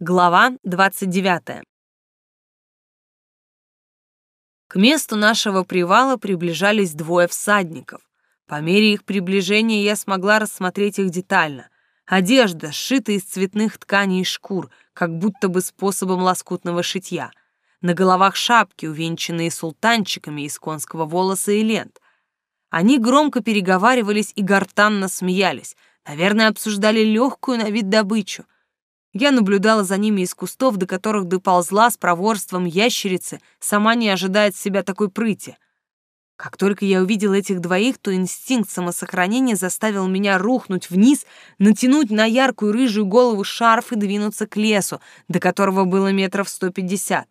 Глава 29. К месту нашего привала приближались двое всадников. По мере их приближения я смогла рассмотреть их детально. Одежда, сшитая из цветных тканей и шкур, как будто бы способом лоскутного шитья. На головах шапки, увенчанные султанчиками из конского волоса и лент. Они громко переговаривались и гортанно смеялись, наверное, обсуждали легкую на вид добычу — я наблюдала за ними из кустов, до которых доползла с проворством ящерицы, сама не ожидая от себя такой прыти. Как только я увидела этих двоих, то инстинкт самосохранения заставил меня рухнуть вниз, натянуть на яркую рыжую голову шарф и двинуться к лесу, до которого было метров сто пятьдесят.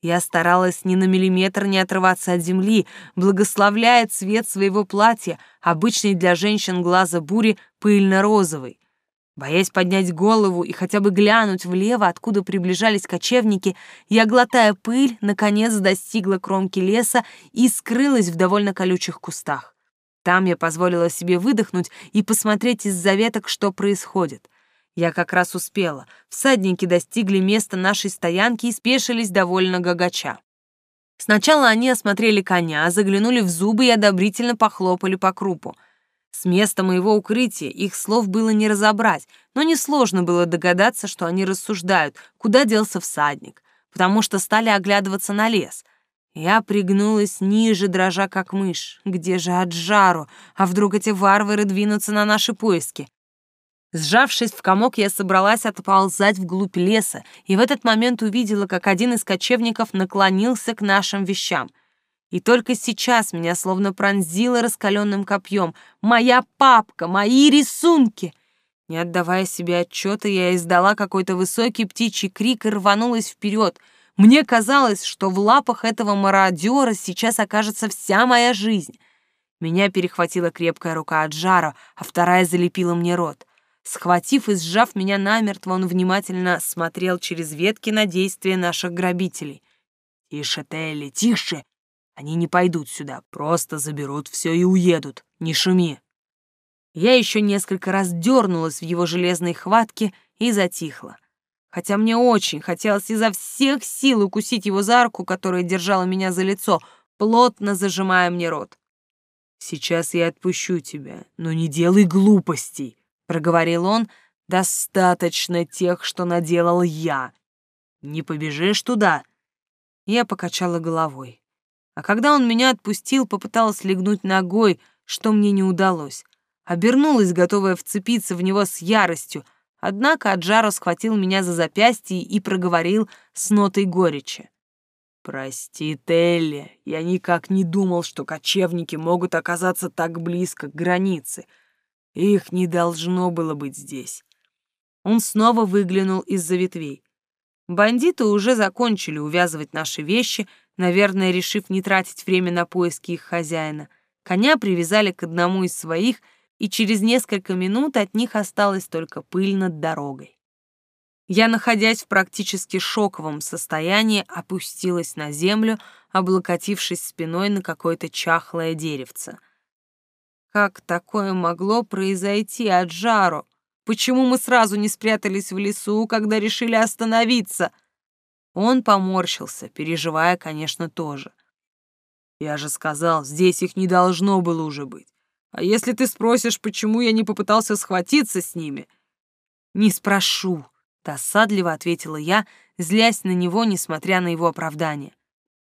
Я старалась ни на миллиметр не отрываться от земли, благословляя цвет своего платья, обычный для женщин глаза бури пыльно-розовый. Боясь поднять голову и хотя бы глянуть влево, откуда приближались кочевники, я, глотая пыль, наконец достигла кромки леса и скрылась в довольно колючих кустах. Там я позволила себе выдохнуть и посмотреть из-за веток, что происходит. Я как раз успела. Всадники достигли места нашей стоянки и спешились довольно гагача. Сначала они осмотрели коня, заглянули в зубы и одобрительно похлопали по крупу — с места моего укрытия их слов было не разобрать, но несложно было догадаться, что они рассуждают, куда делся всадник, потому что стали оглядываться на лес. Я пригнулась ниже, дрожа как мышь. Где же Аджару? А вдруг эти варвары двинутся на наши поиски? Сжавшись в комок, я собралась отползать вглубь леса, и в этот момент увидела, как один из кочевников наклонился к нашим вещам — и только сейчас меня словно пронзило раскаленным копьем. Моя папка, мои рисунки! Не отдавая себе отчета, я издала какой-то высокий птичий крик и рванулась вперед. Мне казалось, что в лапах этого мародера сейчас окажется вся моя жизнь. Меня перехватила крепкая рука от жара, а вторая залепила мне рот. Схватив и сжав меня намертво, он внимательно смотрел через ветки на действия наших грабителей. «Тише, Телли, тише!» Они не пойдут сюда, просто заберут все и уедут. Не шуми. Я еще несколько раз дернулась в его железной хватке и затихла. Хотя мне очень хотелось изо всех сил укусить его за руку, которая держала меня за лицо, плотно зажимая мне рот. «Сейчас я отпущу тебя, но не делай глупостей», — проговорил он, — «достаточно тех, что наделал я. Не побежишь туда?» Я покачала головой. А когда он меня отпустил, попыталась легнуть ногой, что мне не удалось. Обернулась, готовая вцепиться в него с яростью, однако Аджаро схватил меня за запястье и проговорил с нотой горечи. «Прости, Телли, я никак не думал, что кочевники могут оказаться так близко к границе. Их не должно было быть здесь». Он снова выглянул из-за ветвей. Бандиты уже закончили увязывать наши вещи, наверное, решив не тратить время на поиски их хозяина. Коня привязали к одному из своих, и через несколько минут от них осталась только пыль над дорогой. Я, находясь в практически шоковом состоянии, опустилась на землю, облокотившись спиной на какое-то чахлое деревце. Как такое могло произойти от жару? Почему мы сразу не спрятались в лесу, когда решили остановиться?» Он поморщился, переживая, конечно, тоже. «Я же сказал, здесь их не должно было уже быть. А если ты спросишь, почему я не попытался схватиться с ними?» «Не спрошу», — досадливо ответила я, злясь на него, несмотря на его оправдание.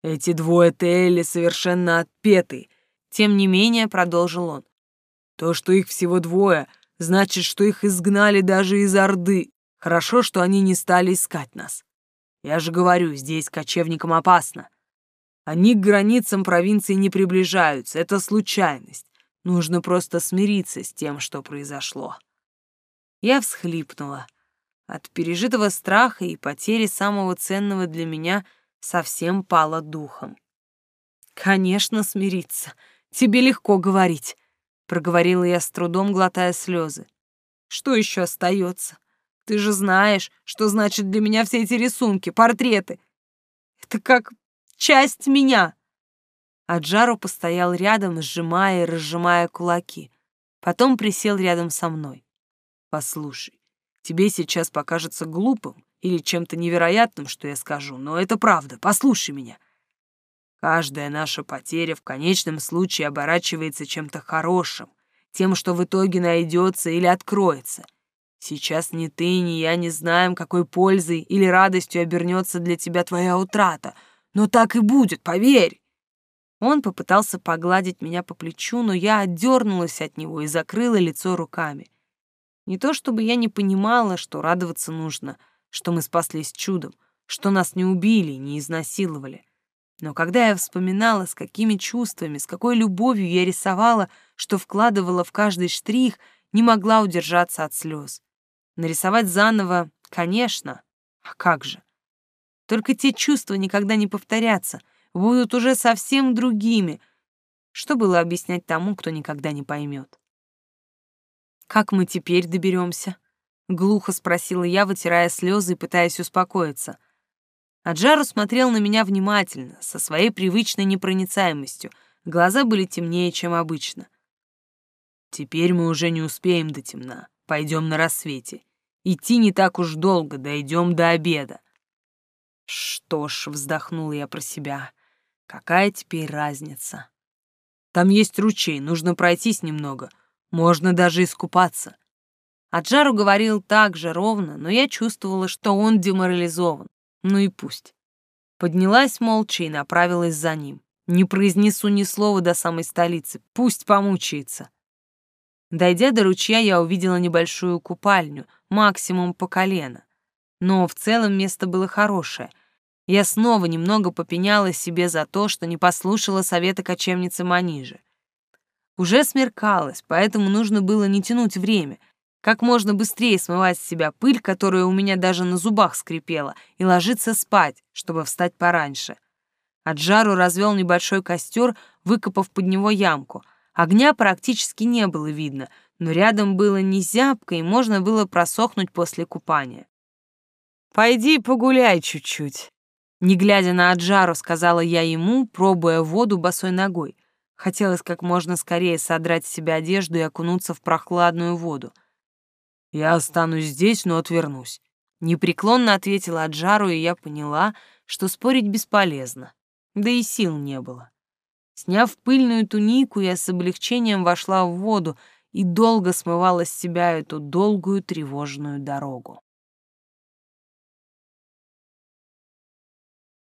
«Эти двое Телли совершенно отпеты», — тем не менее продолжил он. «То, что их всего двое, Значит, что их изгнали даже из Орды. Хорошо, что они не стали искать нас. Я же говорю, здесь кочевникам опасно. Они к границам провинции не приближаются, это случайность. Нужно просто смириться с тем, что произошло. Я всхлипнула. От пережитого страха и потери самого ценного для меня совсем пала духом. Конечно, смириться. Тебе легко говорить проговорила я с трудом, глотая слезы. Что еще остается? Ты же знаешь, что значит для меня все эти рисунки, портреты. Это как часть меня. Аджару постоял рядом, сжимая и разжимая кулаки. Потом присел рядом со мной. Послушай, Тебе сейчас покажется глупым или чем-то невероятным, что я скажу, но это правда, послушай меня. Каждая наша потеря в конечном случае оборачивается чем-то хорошим, тем, что в итоге найдется или откроется. Сейчас ни ты, ни я не знаем, какой пользой или радостью обернется для тебя твоя утрата, но так и будет, поверь. Он попытался погладить меня по плечу, но я отдернулась от него и закрыла лицо руками. Не то чтобы я не понимала, что радоваться нужно, что мы спаслись чудом, что нас не убили не изнасиловали. Но когда я вспоминала, с какими чувствами, с какой любовью я рисовала, что вкладывала в каждый штрих, не могла удержаться от слез. Нарисовать заново, конечно, а как же? Только те чувства никогда не повторятся, будут уже совсем другими. Что было объяснять тому, кто никогда не поймет? «Как мы теперь доберемся? глухо спросила я, вытирая слезы и пытаясь успокоиться. Аджару смотрел на меня внимательно, со своей привычной непроницаемостью. Глаза были темнее, чем обычно. «Теперь мы уже не успеем до темна. Пойдем на рассвете. Идти не так уж долго, дойдем до обеда». «Что ж», — вздохнула я про себя, — «какая теперь разница?» «Там есть ручей, нужно пройтись немного. Можно даже искупаться». Аджару говорил так же ровно, но я чувствовала, что он деморализован. Ну и пусть. Поднялась молча и направилась за ним. Не произнесу ни слова до самой столицы, пусть помучается. Дойдя до ручья, я увидела небольшую купальню, максимум по колено. Но в целом место было хорошее. Я снова немного попеняла себе за то, что не послушала совета кочевницы Манижи. Уже смеркалось, поэтому нужно было не тянуть время, как можно быстрее смывать с себя пыль, которая у меня даже на зубах скрипела, и ложиться спать, чтобы встать пораньше. От жару развел небольшой костер, выкопав под него ямку. Огня практически не было видно, но рядом было не зябко, и можно было просохнуть после купания. «Пойди погуляй чуть-чуть», — не глядя на Аджару, сказала я ему, пробуя воду босой ногой. Хотелось как можно скорее содрать с себя одежду и окунуться в прохладную воду — «Я останусь здесь, но отвернусь», — непреклонно ответила Аджару, и я поняла, что спорить бесполезно, да и сил не было. Сняв пыльную тунику, я с облегчением вошла в воду и долго смывала с себя эту долгую тревожную дорогу.